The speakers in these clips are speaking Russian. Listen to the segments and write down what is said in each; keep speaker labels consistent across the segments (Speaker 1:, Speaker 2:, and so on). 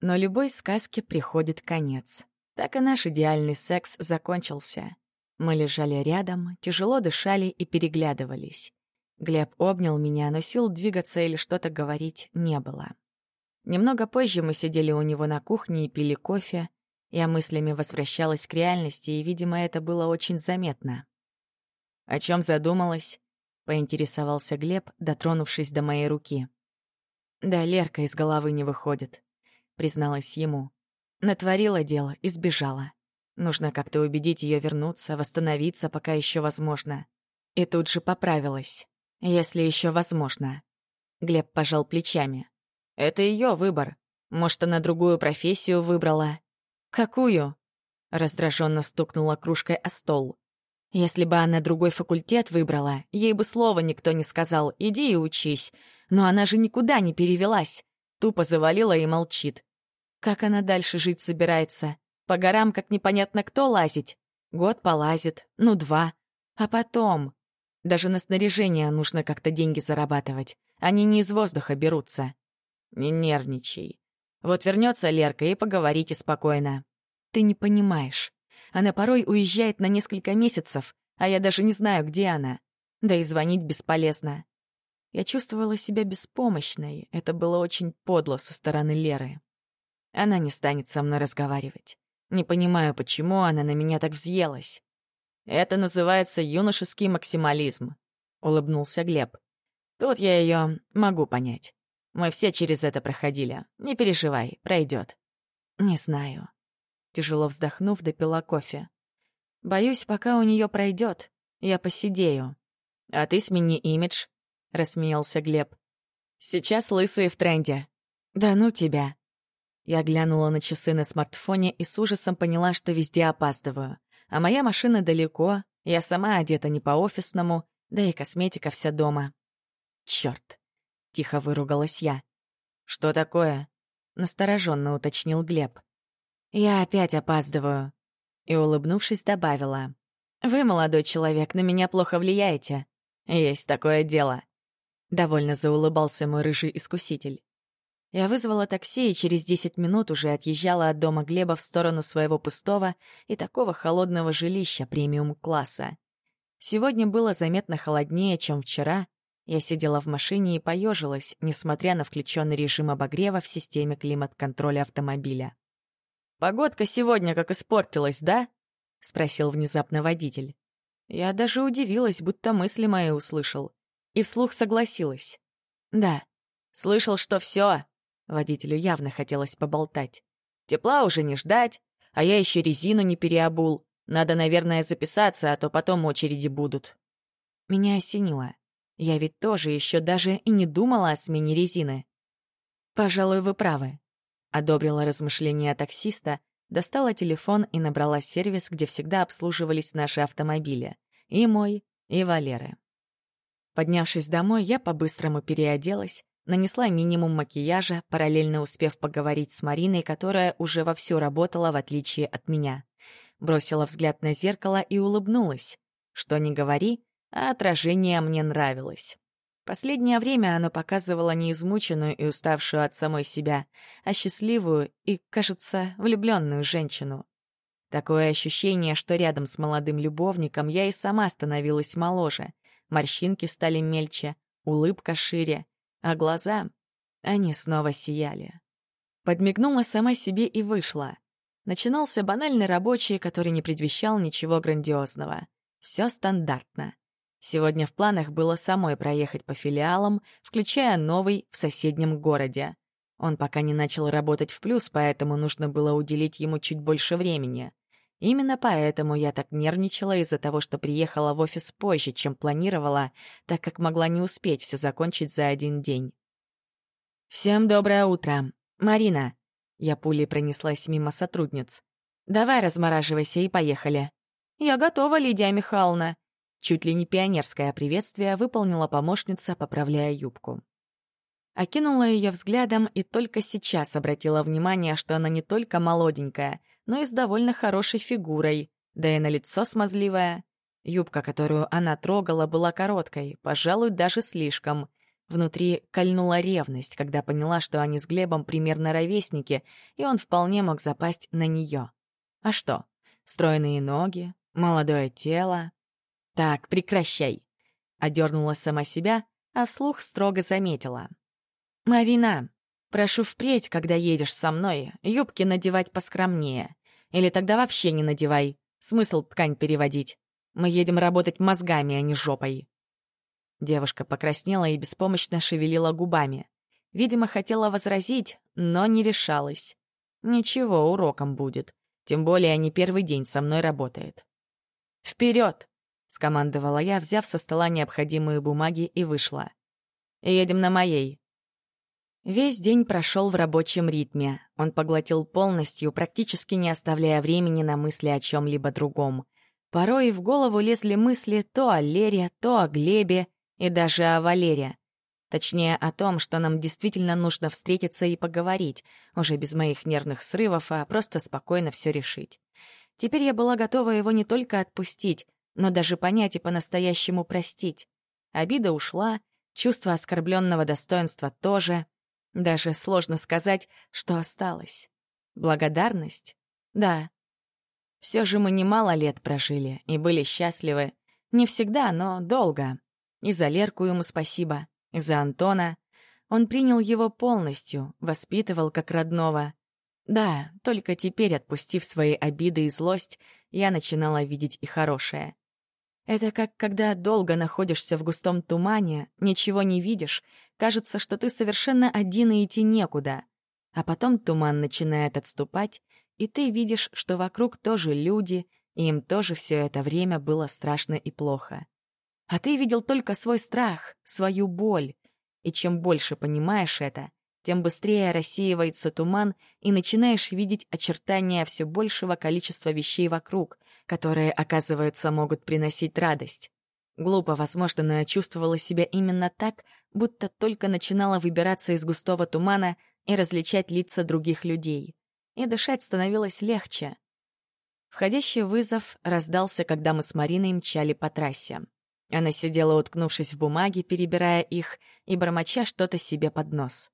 Speaker 1: Но любой сказке приходит конец. Так и наш идеальный секс закончился. Мы лежали рядом, тяжело дышали и переглядывались. Глеб обнял меня, но сил двигаться или что-то говорить не было. Немного позже мы сидели у него на кухне и пили кофе. Я мыслями возвращалась к реальности, и, видимо, это было очень заметно. «О чем задумалась?» — поинтересовался Глеб, дотронувшись до моей руки. «Да, Лерка из головы не выходит», — призналась ему. Натворила дело и сбежала. Нужно как-то убедить ее вернуться, восстановиться, пока еще возможно. И тут же поправилась. Если еще возможно. Глеб пожал плечами. Это ее выбор. Может, она другую профессию выбрала. Какую? Раздраженно стукнула кружкой о стол. Если бы она другой факультет выбрала, ей бы слова никто не сказал «иди и учись». Но она же никуда не перевелась. Тупо завалила и молчит. Как она дальше жить собирается? По горам как непонятно кто лазить? Год полазит, ну два. А потом... Даже на снаряжение нужно как-то деньги зарабатывать. Они не из воздуха берутся. Не нервничай. Вот вернется Лерка и поговорите спокойно. Ты не понимаешь. Она порой уезжает на несколько месяцев, а я даже не знаю, где она. Да и звонить бесполезно. Я чувствовала себя беспомощной. Это было очень подло со стороны Леры. Она не станет со мной разговаривать. Не понимаю, почему она на меня так взъелась. Это называется юношеский максимализм, — улыбнулся Глеб. Тут я ее могу понять. Мы все через это проходили. Не переживай, пройдет. Не знаю. Тяжело вздохнув, допила кофе. Боюсь, пока у нее пройдет, я посидею. А ты смени имидж, рассмеялся Глеб. Сейчас лысые в тренде. Да ну тебя. Я глянула на часы на смартфоне и с ужасом поняла, что везде опаздываю. А моя машина далеко, я сама одета не по-офисному, да и косметика вся дома. Чёрт! Тихо выругалась я. «Что такое?» — настороженно уточнил Глеб. «Я опять опаздываю», — и, улыбнувшись, добавила. «Вы, молодой человек, на меня плохо влияете. Есть такое дело». Довольно заулыбался мой рыжий искуситель. Я вызвала такси и через десять минут уже отъезжала от дома Глеба в сторону своего пустого и такого холодного жилища премиум-класса. Сегодня было заметно холоднее, чем вчера. Я сидела в машине и поежилась, несмотря на включенный режим обогрева в системе климат-контроля автомобиля. «Погодка сегодня как испортилась, да?» — спросил внезапно водитель. Я даже удивилась, будто мысли мои услышал. И вслух согласилась. «Да, слышал, что все. Водителю явно хотелось поболтать. «Тепла уже не ждать, а я еще резину не переобул. Надо, наверное, записаться, а то потом очереди будут». Меня осенило. Я ведь тоже еще даже и не думала о смене резины. «Пожалуй, вы правы», — одобрила размышления таксиста, достала телефон и набрала сервис, где всегда обслуживались наши автомобили. И мой, и Валеры. Поднявшись домой, я по-быстрому переоделась, нанесла минимум макияжа, параллельно успев поговорить с Мариной, которая уже вовсю работала, в отличие от меня. Бросила взгляд на зеркало и улыбнулась. Что ни говори, а отражение мне нравилось. Последнее время оно показывало не измученную и уставшую от самой себя, а счастливую и, кажется, влюбленную женщину. Такое ощущение, что рядом с молодым любовником я и сама становилась моложе. Морщинки стали мельче, улыбка шире, а глаза, они снова сияли. Подмигнула сама себе и вышла. Начинался банальный рабочий, который не предвещал ничего грандиозного. Все стандартно. Сегодня в планах было самой проехать по филиалам, включая новый в соседнем городе. Он пока не начал работать в плюс, поэтому нужно было уделить ему чуть больше времени. Именно поэтому я так нервничала из-за того, что приехала в офис позже, чем планировала, так как могла не успеть все закончить за один день. «Всем доброе утро. Марина!» Я пулей пронеслась мимо сотрудниц. «Давай размораживайся и поехали». «Я готова, Лидия Михайловна!» Чуть ли не пионерское приветствие выполнила помощница, поправляя юбку. Окинула ее взглядом и только сейчас обратила внимание, что она не только молоденькая, но и с довольно хорошей фигурой, да и на лицо смазливая. Юбка, которую она трогала, была короткой, пожалуй, даже слишком. Внутри кольнула ревность, когда поняла, что они с Глебом примерно ровесники, и он вполне мог запасть на нее. А что? Стройные ноги, молодое тело. Так, прекращай. Одернула сама себя, а вслух строго заметила. «Марина, прошу впредь, когда едешь со мной, юбки надевать поскромнее. Или тогда вообще не надевай. Смысл ткань переводить. Мы едем работать мозгами, а не жопой». Девушка покраснела и беспомощно шевелила губами. Видимо, хотела возразить, но не решалась. Ничего, уроком будет. Тем более не первый день со мной работает. «Вперед!» — скомандовала я, взяв со стола необходимые бумаги и вышла. «Едем на моей». Весь день прошел в рабочем ритме. Он поглотил полностью, практически не оставляя времени на мысли о чем-либо другом. Порой в голову лезли мысли то о Лере, то о Глебе, и даже о Валере. Точнее, о том, что нам действительно нужно встретиться и поговорить, уже без моих нервных срывов, а просто спокойно все решить. Теперь я была готова его не только отпустить, но даже понять и по-настоящему простить. Обида ушла, чувство оскорбленного достоинства тоже. Даже сложно сказать, что осталось. Благодарность? Да. Все же мы немало лет прожили и были счастливы. Не всегда, но долго. И за Лерку ему спасибо, и за Антона. Он принял его полностью, воспитывал как родного. Да, только теперь, отпустив свои обиды и злость, я начинала видеть и хорошее. Это как когда долго находишься в густом тумане, ничего не видишь, кажется, что ты совершенно один и идти некуда. А потом туман начинает отступать, и ты видишь, что вокруг тоже люди, и им тоже все это время было страшно и плохо. А ты видел только свой страх, свою боль. И чем больше понимаешь это, тем быстрее рассеивается туман, и начинаешь видеть очертания все большего количества вещей вокруг, которые, оказывается, могут приносить радость. Глупо, возможно, но я чувствовала себя именно так, будто только начинала выбираться из густого тумана и различать лица других людей. И дышать становилось легче. Входящий вызов раздался, когда мы с Мариной мчали по трассе. Она сидела, уткнувшись в бумаги, перебирая их и бормоча что-то себе под нос.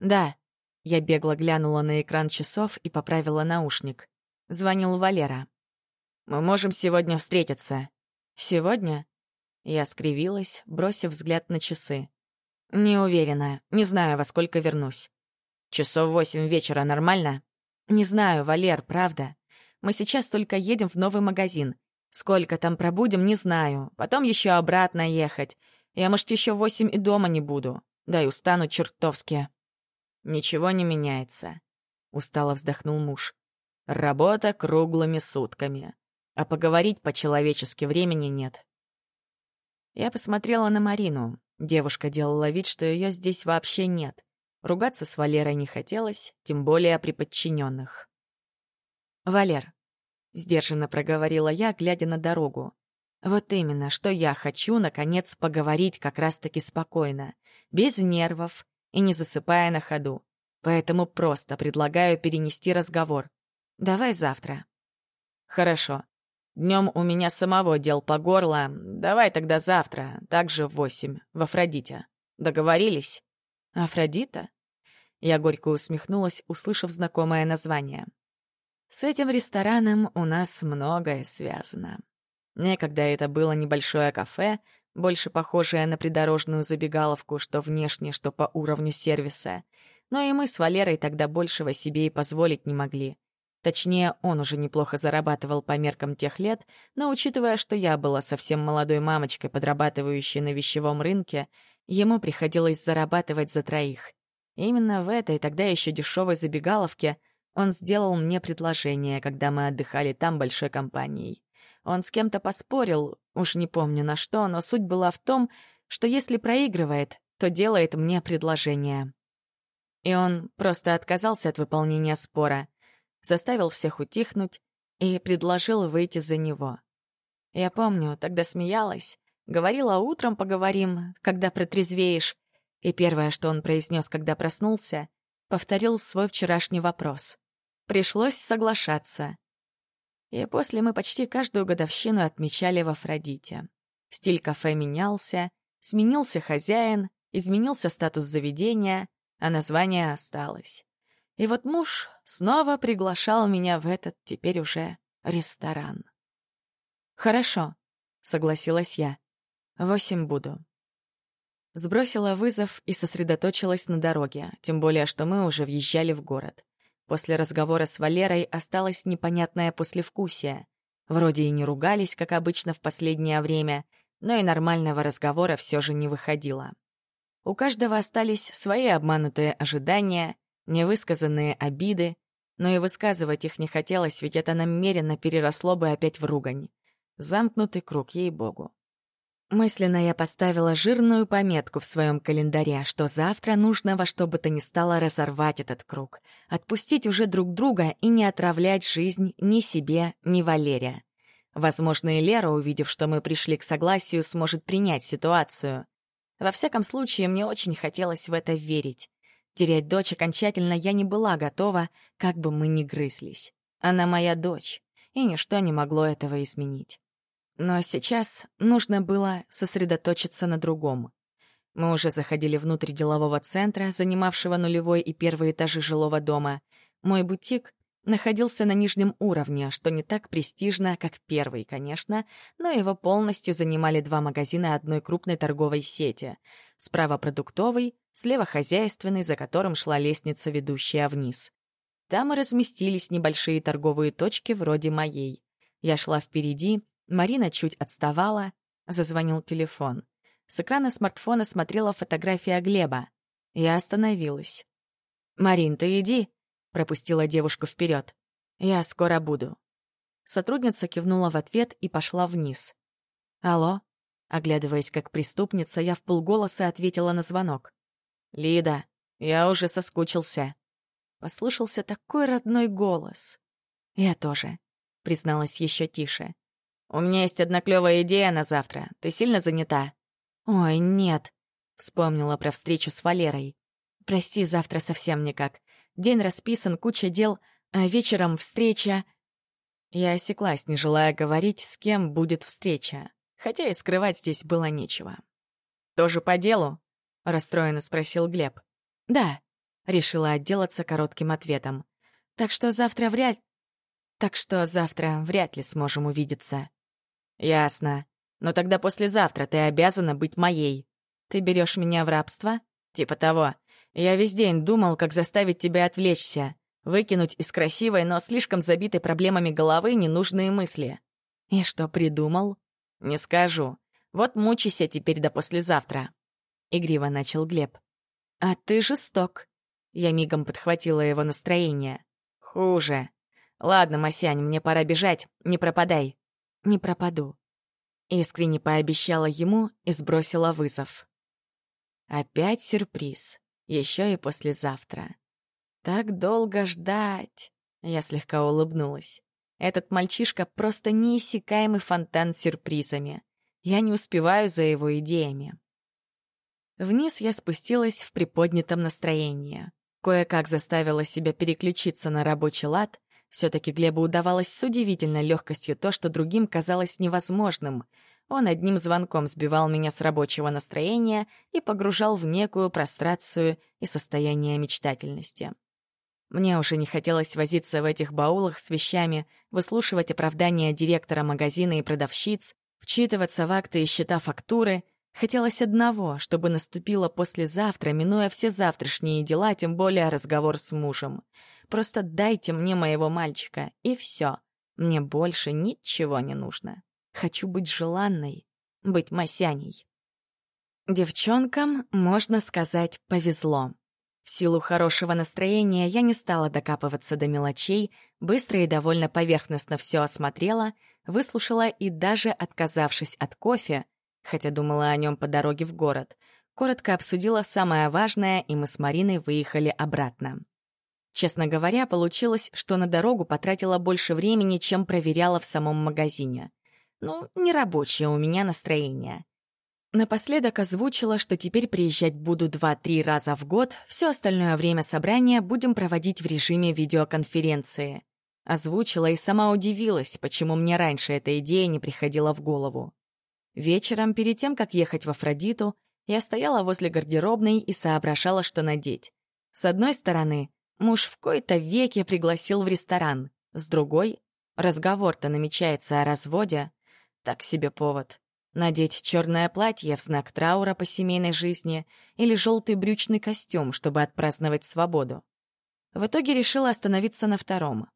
Speaker 1: «Да». Я бегло глянула на экран часов и поправила наушник. Звонил Валера. «Мы можем сегодня встретиться». «Сегодня?» Я скривилась, бросив взгляд на часы. «Не уверена. Не знаю, во сколько вернусь». «Часов восемь вечера нормально?» «Не знаю, Валер, правда. Мы сейчас только едем в новый магазин. Сколько там пробудем, не знаю. Потом еще обратно ехать. Я, может, еще восемь и дома не буду. Да и устану чертовски. Ничего не меняется. Устало вздохнул муж. Работа круглыми сутками. А поговорить по-человечески времени нет. Я посмотрела на Марину. Девушка делала вид, что ее здесь вообще нет. Ругаться с Валерой не хотелось, тем более при подчиненных. «Валер, — сдержанно проговорила я, глядя на дорогу. «Вот именно, что я хочу, наконец, поговорить как раз-таки спокойно, без нервов и не засыпая на ходу. Поэтому просто предлагаю перенести разговор. Давай завтра». «Хорошо. Днем у меня самого дел по горло. Давай тогда завтра, также в восемь, в Афродите. Договорились?» «Афродита?» Я горько усмехнулась, услышав знакомое название. С этим рестораном у нас многое связано. Некогда это было небольшое кафе, больше похожее на придорожную забегаловку, что внешне, что по уровню сервиса. Но и мы с Валерой тогда большего себе и позволить не могли. Точнее, он уже неплохо зарабатывал по меркам тех лет, но учитывая, что я была совсем молодой мамочкой, подрабатывающей на вещевом рынке, ему приходилось зарабатывать за троих. именно в этой тогда еще дешевой забегаловке он сделал мне предложение, когда мы отдыхали там большой компанией. Он с кем-то поспорил, уж не помню на что, но суть была в том, что если проигрывает, то делает мне предложение. И он просто отказался от выполнения спора, заставил всех утихнуть и предложил выйти за него. Я помню, тогда смеялась, говорила, утром поговорим, когда протрезвеешь, и первое, что он произнес, когда проснулся, повторил свой вчерашний вопрос. Пришлось соглашаться. И после мы почти каждую годовщину отмечали в Афродите. Стиль кафе менялся, сменился хозяин, изменился статус заведения, а название осталось. И вот муж снова приглашал меня в этот теперь уже ресторан. «Хорошо», — согласилась я. «Восемь буду». Сбросила вызов и сосредоточилась на дороге, тем более, что мы уже въезжали в город. После разговора с Валерой осталось непонятное послевкусие. Вроде и не ругались, как обычно в последнее время, но и нормального разговора все же не выходило. У каждого остались свои обманутые ожидания, невысказанные обиды, но и высказывать их не хотелось, ведь это намеренно переросло бы опять в ругань. Замкнутый круг, ей-богу. Мысленно я поставила жирную пометку в своем календаре, что завтра нужно во что бы то ни стало разорвать этот круг, отпустить уже друг друга и не отравлять жизнь ни себе, ни Валере. Возможно, и Лера, увидев, что мы пришли к согласию, сможет принять ситуацию. Во всяком случае, мне очень хотелось в это верить. Терять дочь окончательно я не была готова, как бы мы ни грызлись. Она моя дочь, и ничто не могло этого изменить. Но сейчас нужно было сосредоточиться на другом. Мы уже заходили внутрь делового центра, занимавшего нулевой и первый этажи жилого дома. Мой бутик находился на нижнем уровне, что не так престижно, как первый, конечно, но его полностью занимали два магазина одной крупной торговой сети. Справа продуктовый, слева хозяйственный, за которым шла лестница, ведущая вниз. Там и разместились небольшие торговые точки вроде моей. Я шла впереди, Марина чуть отставала, зазвонил телефон. С экрана смартфона смотрела фотография Глеба. Я остановилась. «Марин, ты иди», — пропустила девушку вперед. «Я скоро буду». Сотрудница кивнула в ответ и пошла вниз. «Алло?» Оглядываясь как преступница, я в полголоса ответила на звонок. «Лида, я уже соскучился». Послышался такой родной голос. «Я тоже», — призналась еще тише. «У меня есть одна клёвая идея на завтра. Ты сильно занята?» «Ой, нет», — вспомнила про встречу с Валерой. «Прости, завтра совсем никак. День расписан, куча дел, а вечером встреча...» Я осеклась, не желая говорить, с кем будет встреча, хотя и скрывать здесь было нечего. «Тоже по делу?» — расстроенно спросил Глеб. «Да», — решила отделаться коротким ответом. «Так что завтра вряд... Так что завтра вряд ли сможем увидеться». «Ясно. Но тогда послезавтра ты обязана быть моей. Ты берешь меня в рабство? Типа того. Я весь день думал, как заставить тебя отвлечься, выкинуть из красивой, но слишком забитой проблемами головы ненужные мысли. И что придумал? Не скажу. Вот мучайся теперь до послезавтра. Игриво начал Глеб. А ты жесток. Я мигом подхватила его настроение. Хуже. Ладно, Масянь, мне пора бежать, не пропадай не пропаду. Искренне пообещала ему и сбросила вызов. Опять сюрприз. Еще и послезавтра. Так долго ждать. Я слегка улыбнулась. Этот мальчишка просто неиссякаемый фонтан с сюрпризами. Я не успеваю за его идеями. Вниз я спустилась в приподнятом настроении. Кое-как заставила себя переключиться на рабочий лад все-таки Глебу удавалось с удивительной легкостью то, что другим казалось невозможным. Он одним звонком сбивал меня с рабочего настроения и погружал в некую прострацию и состояние мечтательности. Мне уже не хотелось возиться в этих баулах с вещами, выслушивать оправдания директора магазина и продавщиц, вчитываться в акты и счета фактуры. Хотелось одного, чтобы наступило послезавтра, минуя все завтрашние дела, тем более разговор с мужем — Просто дайте мне моего мальчика, и все. Мне больше ничего не нужно. Хочу быть желанной, быть Масяней. Девчонкам, можно сказать, повезло. В силу хорошего настроения я не стала докапываться до мелочей, быстро и довольно поверхностно все осмотрела, выслушала и даже отказавшись от кофе, хотя думала о нем по дороге в город, коротко обсудила самое важное, и мы с Мариной выехали обратно. Честно говоря, получилось, что на дорогу потратила больше времени, чем проверяла в самом магазине. Ну, не рабочее у меня настроение. Напоследок озвучила, что теперь приезжать буду 2-3 раза в год, все остальное время собрания будем проводить в режиме видеоконференции. Озвучила и сама удивилась, почему мне раньше эта идея не приходила в голову. Вечером, перед тем, как ехать в Афродиту, Я стояла возле гардеробной и соображала, что надеть. С одной стороны, муж в кои-то веке пригласил в ресторан. С другой, разговор-то намечается о разводе. Так себе повод. Надеть черное платье в знак траура по семейной жизни или желтый брючный костюм, чтобы отпраздновать свободу. В итоге решила остановиться на втором.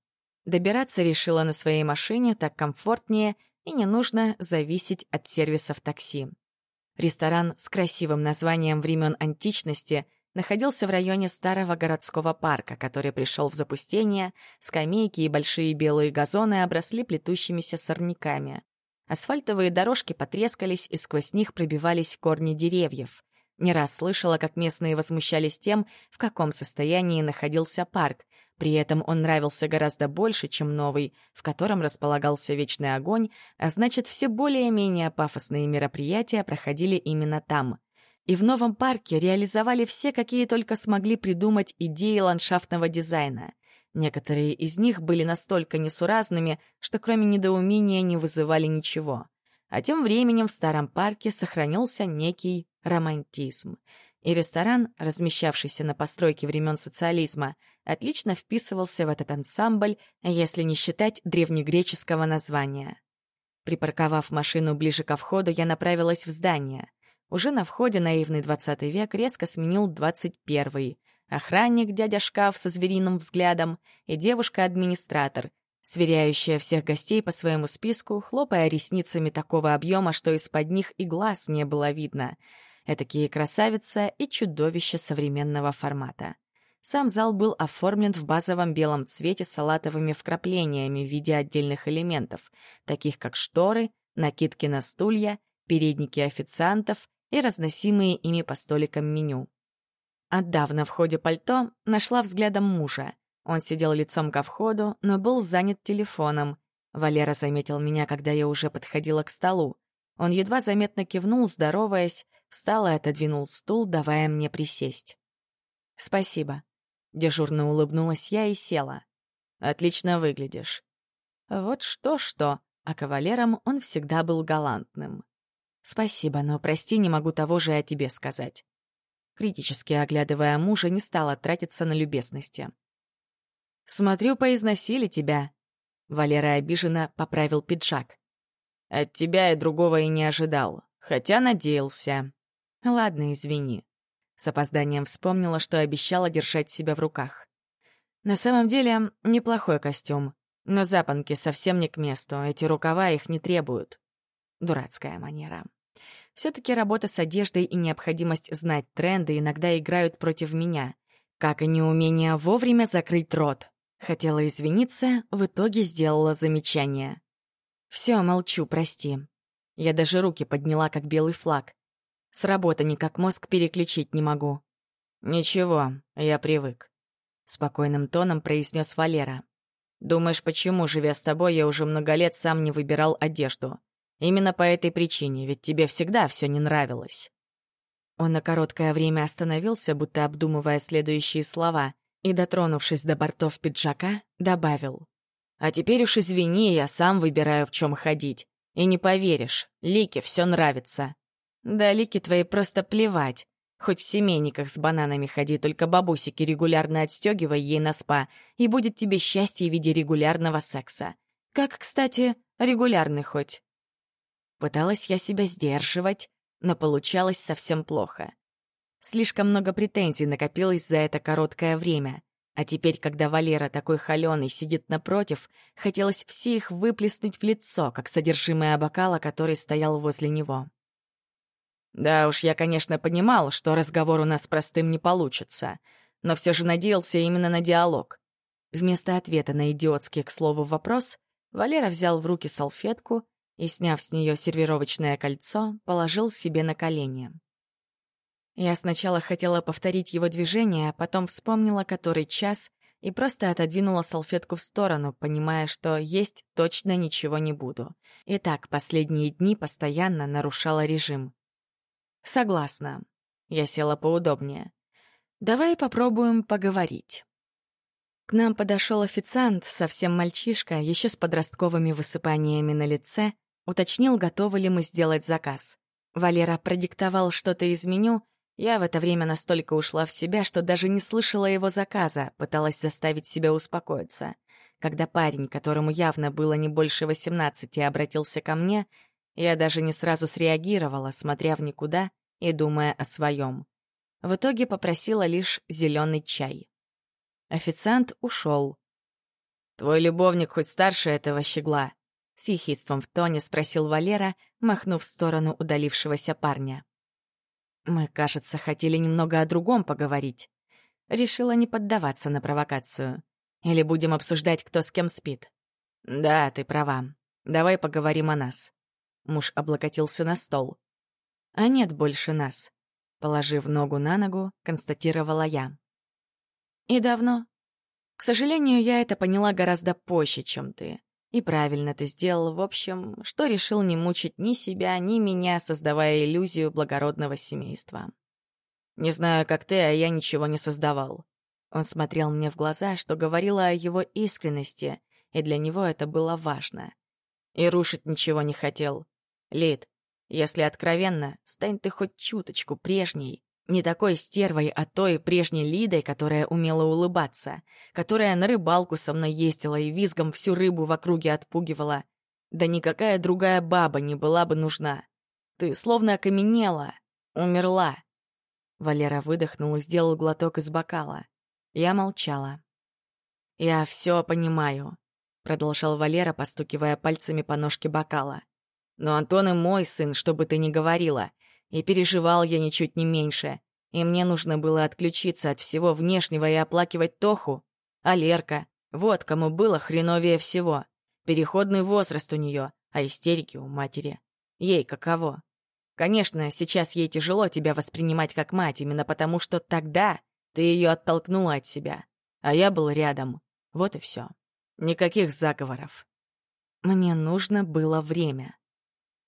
Speaker 1: Добираться решила на своей машине, так комфортнее, и не нужно зависеть от сервисов такси. Ресторан с красивым названием времен античности находился в районе старого городского парка, который пришел в запустение, скамейки и большие белые газоны обросли плетущимися сорняками. Асфальтовые дорожки потрескались, и сквозь них пробивались корни деревьев. Не раз слышала, как местные возмущались тем, в каком состоянии находился парк. При этом он нравился гораздо больше, чем новый, в котором располагался вечный огонь, а значит, все более-менее пафосные мероприятия проходили именно там. И в новом парке реализовали все, какие только смогли придумать идеи ландшафтного дизайна. Некоторые из них были настолько несуразными, что кроме недоумения не вызывали ничего. А тем временем в старом парке сохранился некий романтизм. И ресторан, размещавшийся на постройке времен социализма, отлично вписывался в этот ансамбль, если не считать древнегреческого названия. Припарковав машину ближе ко входу, я направилась в здание. Уже на входе наивный 20 век резко сменил 21 Охранник, дядя шкаф со звериным взглядом и девушка-администратор, сверяющая всех гостей по своему списку, хлопая ресницами такого объема, что из-под них и глаз не было видно. Этакие красавица и чудовище современного формата. Сам зал был оформлен в базовом белом цвете салатовыми вкраплениями в виде отдельных элементов, таких как шторы, накидки на стулья, передники официантов и разносимые ими по столикам меню. Отдав на входе пальто, нашла взглядом мужа. Он сидел лицом ко входу, но был занят телефоном. Валера заметил меня, когда я уже подходила к столу. Он едва заметно кивнул, здороваясь, встал и отодвинул стул, давая мне присесть. «Спасибо». Дежурно улыбнулась я и села. «Отлично выглядишь». Вот что-что, а кавалером он всегда был галантным. «Спасибо, но прости, не могу того же о тебе сказать». Критически оглядывая мужа, не стала тратиться на любезности. «Смотрю, поизносили тебя». Валера обиженно поправил пиджак. «От тебя и другого и не ожидал, хотя надеялся». «Ладно, извини». С опозданием вспомнила, что обещала держать себя в руках. На самом деле, неплохой костюм, но запонки совсем не к месту, эти рукава их не требуют. Дурацкая манера. Все-таки работа с одеждой и необходимость знать тренды иногда играют против меня, как и неумение вовремя закрыть рот. Хотела извиниться, в итоге сделала замечание. Все, молчу, прости. Я даже руки подняла, как белый флаг. С работы никак мозг переключить не могу. Ничего, я привык. Спокойным тоном произнес Валера. Думаешь, почему, живя с тобой, я уже много лет сам не выбирал одежду? Именно по этой причине, ведь тебе всегда все не нравилось. Он на короткое время остановился, будто обдумывая следующие слова, и, дотронувшись до бортов пиджака, добавил. «А теперь уж извини, я сам выбираю, в чем ходить. И не поверишь, Лике все нравится. Да Лике твоей просто плевать. Хоть в семейниках с бананами ходи, только бабусики регулярно отстегивай ей на спа, и будет тебе счастье в виде регулярного секса. Как, кстати, регулярный хоть. Пыталась я себя сдерживать, но получалось совсем плохо. Слишком много претензий накопилось за это короткое время. А теперь, когда Валера такой холёный сидит напротив, хотелось все их выплеснуть в лицо, как содержимое бокала, который стоял возле него. Да уж, я, конечно, понимал, что разговор у нас простым не получится, но все же надеялся именно на диалог. Вместо ответа на идиотский, к слову, вопрос, Валера взял в руки салфетку и, сняв с нее сервировочное кольцо, положил себе на колени. Я сначала хотела повторить его движение, а потом вспомнила, который час, и просто отодвинула салфетку в сторону, понимая, что есть точно ничего не буду. И так последние дни постоянно нарушала режим. «Согласна». Я села поудобнее. «Давай попробуем поговорить». К нам подошел официант, совсем мальчишка, еще с подростковыми высыпаниями на лице, уточнил, готовы ли мы сделать заказ. Валера продиктовал что-то из меню, я в это время настолько ушла в себя, что даже не слышала его заказа, пыталась заставить себя успокоиться. Когда парень, которому явно было не больше восемнадцати, обратился ко мне, я даже не сразу среагировала, смотря в никуда и думая о своем. В итоге попросила лишь зеленый чай. Официант ушел. «Твой любовник хоть старше этого щегла?» С ехидством в тоне спросил Валера, махнув в сторону удалившегося парня. Мы, кажется, хотели немного о другом поговорить. Решила не поддаваться на провокацию. Или будем обсуждать, кто с кем спит? Да, ты права. Давай поговорим о нас. Муж облокотился на стол. А нет больше нас. Положив ногу на ногу, констатировала я. И давно? К сожалению, я это поняла гораздо позже, чем ты. И правильно ты сделал, в общем, что решил не мучить ни себя, ни меня, создавая иллюзию благородного семейства. Не знаю, как ты, а я ничего не создавал. Он смотрел мне в глаза, что говорило о его искренности, и для него это было важно. И рушить ничего не хотел. Лид, если откровенно, стань ты хоть чуточку прежней, не такой стервой, а той прежней Лидой, которая умела улыбаться, которая на рыбалку со мной ездила и визгом всю рыбу в округе отпугивала. Да никакая другая баба не была бы нужна. Ты словно окаменела, умерла. Валера выдохнул и сделал глоток из бокала. Я молчала. «Я все понимаю», — продолжал Валера, постукивая пальцами по ножке бокала. «Но Антон и мой сын, что бы ты ни говорила. И переживал я ничуть не меньше. И мне нужно было отключиться от всего внешнего и оплакивать Тоху. А Лерка, вот кому было хреновее всего. Переходный возраст у нее, а истерики у матери. Ей каково? Конечно, сейчас ей тяжело тебя воспринимать как мать, именно потому что тогда ты ее оттолкнула от себя. А я был рядом. Вот и все. Никаких заговоров. Мне нужно было время.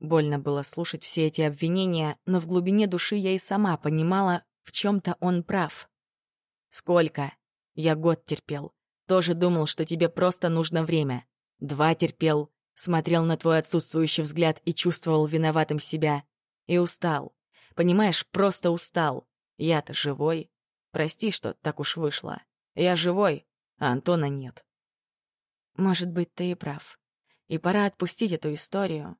Speaker 1: Больно было слушать все эти обвинения, но в глубине души я и сама понимала, в чем-то он прав. «Сколько?» Я год терпел. Тоже думал, что тебе просто нужно время. Два терпел. Смотрел на твой отсутствующий взгляд и чувствовал виноватым себя. И устал. Понимаешь, просто устал. Я-то живой. Прости, что так уж вышло. Я живой, а Антона нет. Может быть, ты и прав. И пора отпустить эту историю.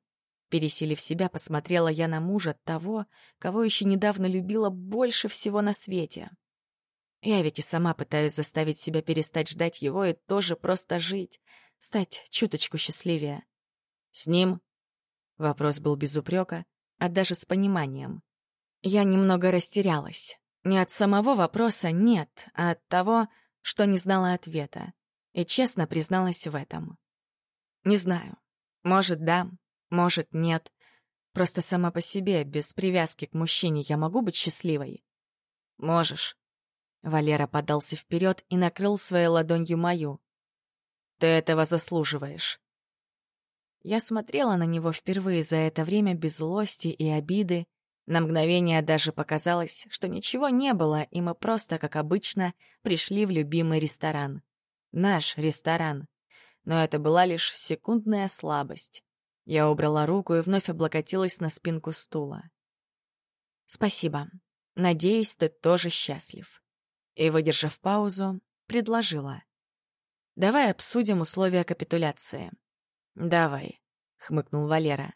Speaker 1: Пересилив себя, посмотрела я на мужа того, кого еще недавно любила больше всего на свете. Я ведь и сама пытаюсь заставить себя перестать ждать его и тоже просто жить, стать чуточку счастливее. С ним? Вопрос был без упрека, а даже с пониманием. Я немного растерялась. Не от самого вопроса «нет», а от того, что не знала ответа. И честно призналась в этом. Не знаю. Может, да, может, нет. Просто сама по себе, без привязки к мужчине, я могу быть счастливой? Можешь. Валера подался вперед и накрыл своей ладонью мою. Ты этого заслуживаешь. Я смотрела на него впервые за это время без злости и обиды. На мгновение даже показалось, что ничего не было, и мы просто, как обычно, пришли в любимый ресторан. Наш ресторан. Но это была лишь секундная слабость. Я убрала руку и вновь облокотилась на спинку стула. «Спасибо. Надеюсь, ты тоже счастлив». И, выдержав паузу, предложила. «Давай обсудим условия капитуляции». «Давай», — хмыкнул Валера.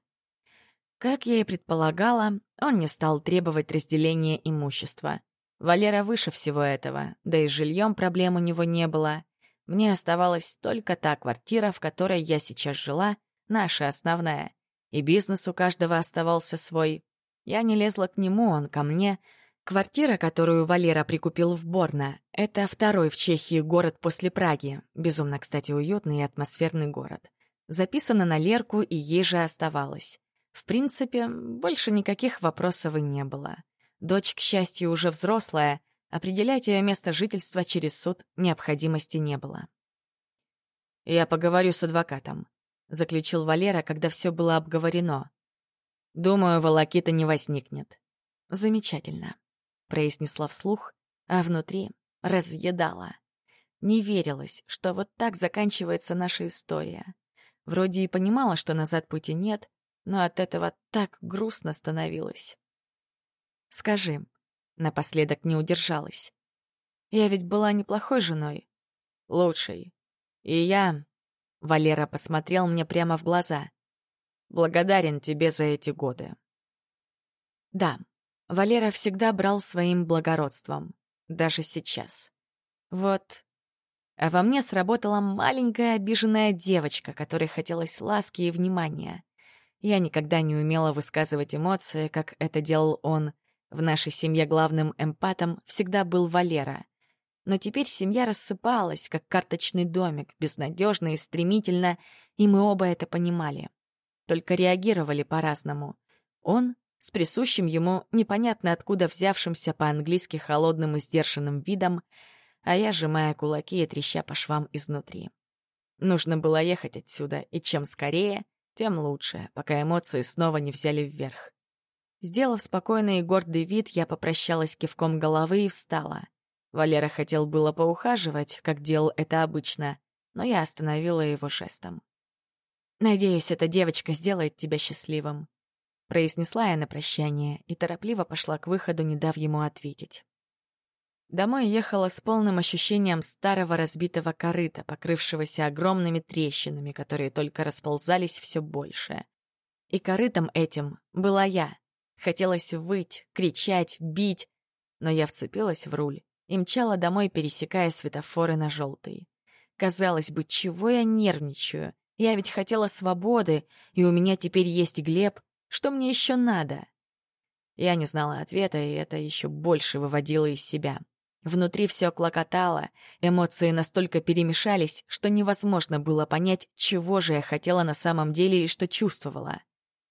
Speaker 1: Как я и предполагала, он не стал требовать разделения имущества. Валера выше всего этого, да и с жильем проблем у него не было. Мне оставалась только та квартира, в которой я сейчас жила — наша основная. И бизнес у каждого оставался свой. Я не лезла к нему, он ко мне. Квартира, которую Валера прикупил в Борно, это второй в Чехии город после Праги. Безумно, кстати, уютный и атмосферный город. Записана на Лерку, и ей же оставалось. В принципе, больше никаких вопросов и не было. Дочь, к счастью, уже взрослая, определять ее место жительства через суд необходимости не было. «Я поговорю с адвокатом», — заключил Валера, когда все было обговорено. «Думаю, волокита не возникнет». «Замечательно», — произнесла вслух, а внутри разъедала. Не верилось, что вот так заканчивается наша история. Вроде и понимала, что назад пути нет, но от этого так грустно становилось. «Скажи», — напоследок не удержалась, «я ведь была неплохой женой, лучшей, и я...» Валера посмотрел мне прямо в глаза. «Благодарен тебе за эти годы». Да, Валера всегда брал своим благородством, даже сейчас. Вот а во мне сработала маленькая обиженная девочка, которой хотелось ласки и внимания. Я никогда не умела высказывать эмоции, как это делал он. В нашей семье главным эмпатом всегда был Валера. Но теперь семья рассыпалась, как карточный домик, безнадежно и стремительно, и мы оба это понимали. Только реагировали по-разному. Он с присущим ему непонятно откуда взявшимся по-английски холодным и сдержанным видом, а я сжимая кулаки и треща по швам изнутри. Нужно было ехать отсюда, и чем скорее, тем лучше, пока эмоции снова не взяли вверх. Сделав спокойный и гордый вид, я попрощалась кивком головы и встала. Валера хотел было поухаживать, как делал это обычно, но я остановила его жестом. «Надеюсь, эта девочка сделает тебя счастливым», — произнесла я на прощание и торопливо пошла к выходу, не дав ему ответить. Домой ехала с полным ощущением старого разбитого корыта, покрывшегося огромными трещинами, которые только расползались все больше. И корытом этим была я. Хотелось выть, кричать, бить, но я вцепилась в руль и мчала домой, пересекая светофоры на желтый. Казалось бы, чего я нервничаю? Я ведь хотела свободы, и у меня теперь есть Глеб. Что мне еще надо? Я не знала ответа, и это еще больше выводило из себя. Внутри все клокотало, эмоции настолько перемешались, что невозможно было понять, чего же я хотела на самом деле и что чувствовала.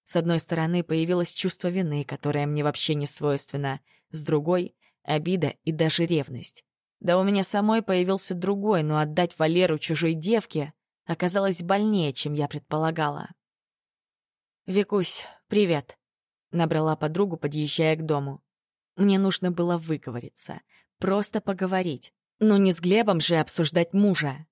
Speaker 1: С одной стороны, появилось чувство вины, которое мне вообще не свойственно, с другой — обида и даже ревность. Да у меня самой появился другой, но отдать Валеру чужой девке оказалось больнее, чем я предполагала. «Викусь, привет», — набрала подругу, подъезжая к дому. Мне нужно было выговориться — Просто поговорить. Но не с Глебом же обсуждать мужа.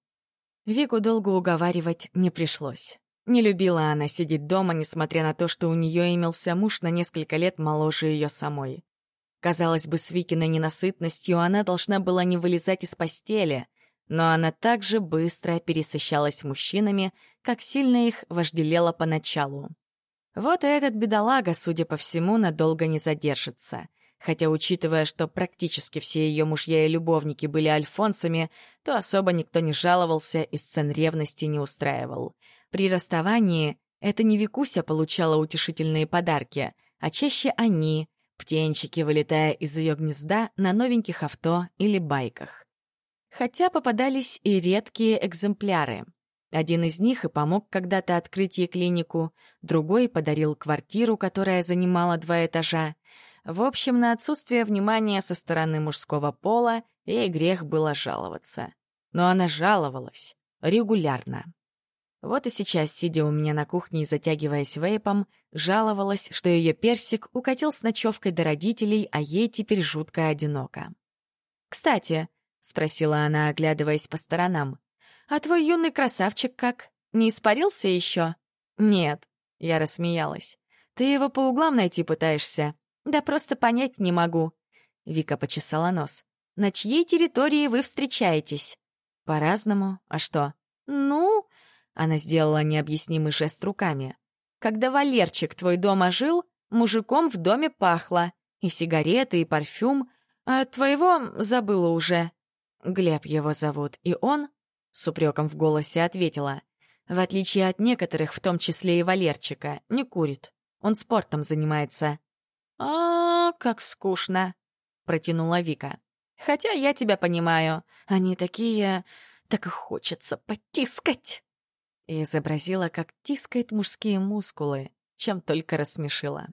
Speaker 1: Вику долго уговаривать не пришлось. Не любила она сидеть дома, несмотря на то, что у нее имелся муж на несколько лет моложе ее самой. Казалось бы, с Викиной ненасытностью она должна была не вылезать из постели, но она также быстро пересыщалась мужчинами, как сильно их вожделела поначалу. Вот и этот бедолага, судя по всему, надолго не задержится. Хотя, учитывая, что практически все ее мужья и любовники были альфонсами, то особо никто не жаловался и сцен ревности не устраивал. При расставании это не Викуся получала утешительные подарки, а чаще они, птенчики, вылетая из ее гнезда на новеньких авто или байках. Хотя попадались и редкие экземпляры. Один из них и помог когда-то открыть ей клинику, другой подарил квартиру, которая занимала два этажа, в общем, на отсутствие внимания со стороны мужского пола ей грех было жаловаться. Но она жаловалась. Регулярно. Вот и сейчас, сидя у меня на кухне и затягиваясь вейпом, жаловалась, что ее персик укатил с ночевкой до родителей, а ей теперь жутко одиноко. «Кстати», — спросила она, оглядываясь по сторонам, «а твой юный красавчик как? Не испарился еще?» «Нет», — я рассмеялась. «Ты его по углам найти пытаешься. «Да просто понять не могу». Вика почесала нос. «На чьей территории вы встречаетесь?» «По-разному. А что?» «Ну...» Она сделала необъяснимый жест руками. «Когда Валерчик твой дома жил, мужиком в доме пахло. И сигареты, и парфюм. А твоего забыла уже». Глеб его зовут, и он, с упреком в голосе ответила, в отличие от некоторых, в том числе и Валерчика, не курит. Он спортом занимается. «А, как скучно», — протянула Вика. «Хотя я тебя понимаю. Они такие... Так и хочется потискать». И изобразила, как тискает мужские мускулы, чем только рассмешила.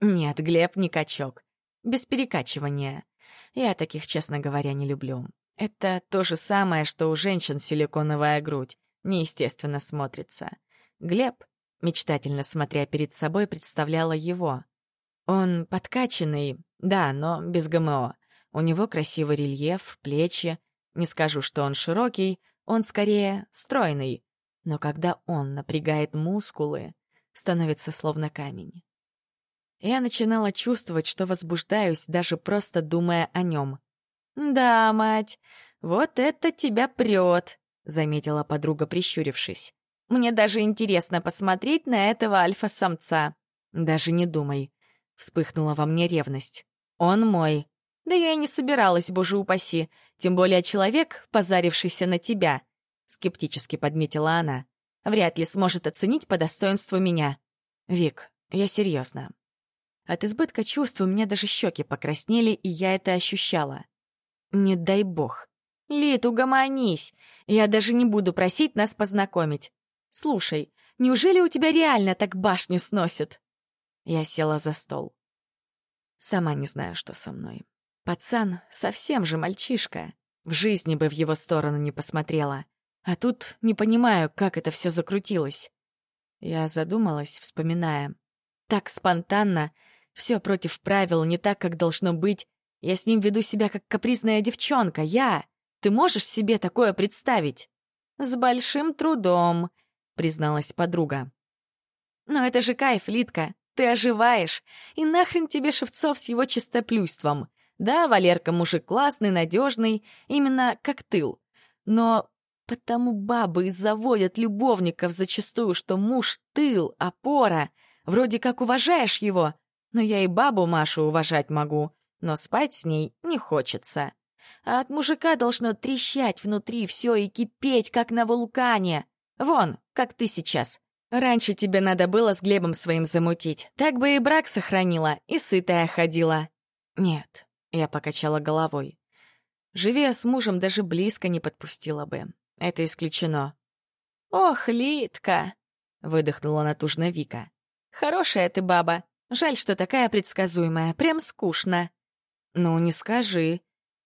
Speaker 1: «Нет, Глеб не качок. Без перекачивания. Я таких, честно говоря, не люблю. Это то же самое, что у женщин силиконовая грудь. Неестественно смотрится. Глеб, мечтательно смотря перед собой, представляла его. Он подкачанный, да, но без ГМО. У него красивый рельеф, плечи. Не скажу, что он широкий, он скорее стройный. Но когда он напрягает мускулы, становится словно камень. Я начинала чувствовать, что возбуждаюсь, даже просто думая о нем. «Да, мать, вот это тебя прет», — заметила подруга, прищурившись. «Мне даже интересно посмотреть на этого альфа-самца». «Даже не думай», — вспыхнула во мне ревность. «Он мой». «Да я и не собиралась, боже упаси, тем более человек, позарившийся на тебя», — скептически подметила она. «Вряд ли сможет оценить по достоинству меня». «Вик, я серьезно. От избытка чувств у меня даже щеки покраснели, и я это ощущала. Не дай бог. Лит, угомонись. Я даже не буду просить нас познакомить. Слушай, неужели у тебя реально так башню сносит? Я села за стол. Сама не знаю, что со мной. Пацан совсем же мальчишка. В жизни бы в его сторону не посмотрела. А тут не понимаю, как это все закрутилось. Я задумалась, вспоминая. Так спонтанно, все против правил, не так, как должно быть. Я с ним веду себя как капризная девчонка. Я. Ты можешь себе такое представить? С большим трудом, призналась подруга. Но это же кайф, Литка. Ты оживаешь. И нахрен тебе Шевцов с его чистоплюйством. Да, Валерка мужик классный, надежный, именно как тыл. Но потому бабы и заводят любовников зачастую, что муж — тыл, опора. Вроде как уважаешь его, но я и бабу Машу уважать могу, но спать с ней не хочется. А от мужика должно трещать внутри все и кипеть, как на вулкане. Вон, как ты сейчас. Раньше тебе надо было с Глебом своим замутить. Так бы и брак сохранила, и сытая ходила. Нет, я покачала головой. Живя с мужем, даже близко не подпустила бы. Это исключено. «Ох, Литка!» — выдохнула натужно Вика. «Хорошая ты баба. Жаль, что такая предсказуемая, прям скучно. Ну, не скажи.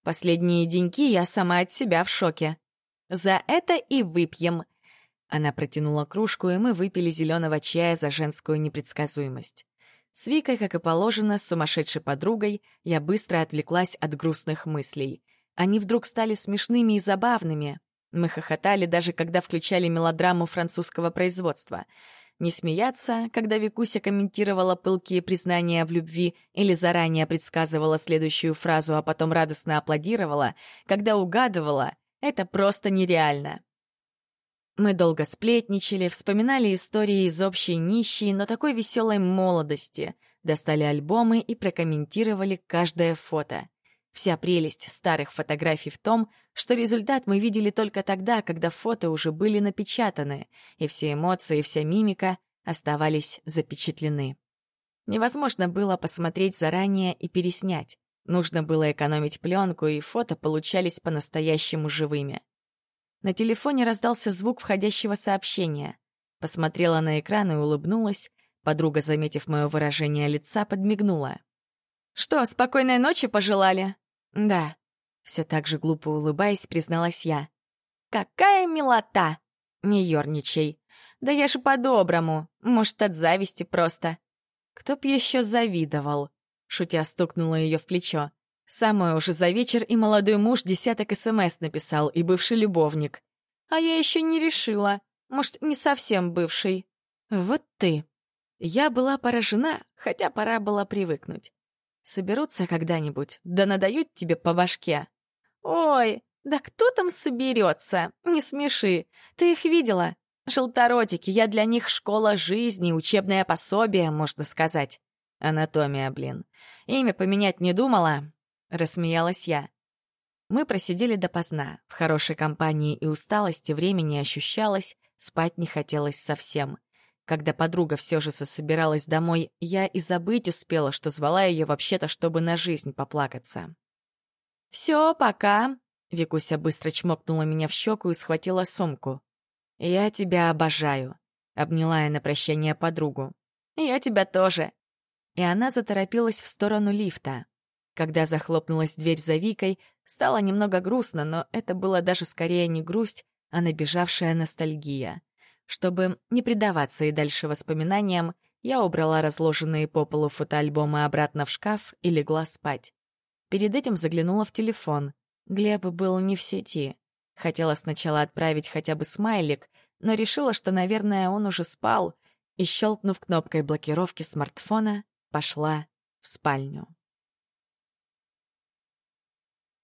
Speaker 1: Последние деньки я сама от себя в шоке. За это и выпьем. Она протянула кружку, и мы выпили зеленого чая за женскую непредсказуемость. С Викой, как и положено, с сумасшедшей подругой, я быстро отвлеклась от грустных мыслей. Они вдруг стали смешными и забавными. Мы хохотали даже когда включали мелодраму французского производства — не смеяться, когда Викуся комментировала пылкие признания в любви или заранее предсказывала следующую фразу, а потом радостно аплодировала, когда угадывала, это просто нереально. Мы долго сплетничали, вспоминали истории из общей нищей, но такой веселой молодости, достали альбомы и прокомментировали каждое фото. Вся прелесть старых фотографий в том, что результат мы видели только тогда, когда фото уже были напечатаны, и все эмоции, вся мимика оставались запечатлены. Невозможно было посмотреть заранее и переснять. Нужно было экономить пленку, и фото получались по-настоящему живыми. На телефоне раздался звук входящего сообщения. Посмотрела на экран и улыбнулась. Подруга, заметив мое выражение лица, подмигнула. «Что, спокойной ночи пожелали?» «Да», — все так же глупо улыбаясь, призналась я. «Какая милота!» «Не ерничай. Да я же по-доброму. Может, от зависти просто». «Кто б еще завидовал?» Шутя стукнула ее в плечо. Самое уже за вечер и молодой муж десяток СМС написал, и бывший любовник. А я еще не решила. Может, не совсем бывший. Вот ты. Я была поражена, хотя пора было привыкнуть. Соберутся когда-нибудь, да надают тебе по башке. Ой, да кто там соберется? Не смеши. Ты их видела? Желторотики, я для них школа жизни, учебное пособие, можно сказать. Анатомия, блин. Имя поменять не думала? Рассмеялась я. Мы просидели допоздна. В хорошей компании и усталости времени ощущалось, спать не хотелось совсем. Когда подруга все же сособиралась домой, я и забыть успела, что звала ее вообще-то, чтобы на жизнь поплакаться. «Все, пока!» — Викуся быстро чмокнула меня в щеку и схватила сумку. «Я тебя обожаю», — обняла я на прощание подругу. «Я тебя тоже». И она заторопилась в сторону лифта. Когда захлопнулась дверь за Викой, стало немного грустно, но это было даже скорее не грусть, а набежавшая ностальгия. Чтобы не предаваться и дальше воспоминаниям, я убрала разложенные по полу фотоальбомы обратно в шкаф и легла спать. Перед этим заглянула в телефон. Глеб был не в сети. Хотела сначала отправить хотя бы смайлик, но решила, что, наверное, он уже спал. и, щелкнув кнопкой блокировки смартфона, пошла в спальню.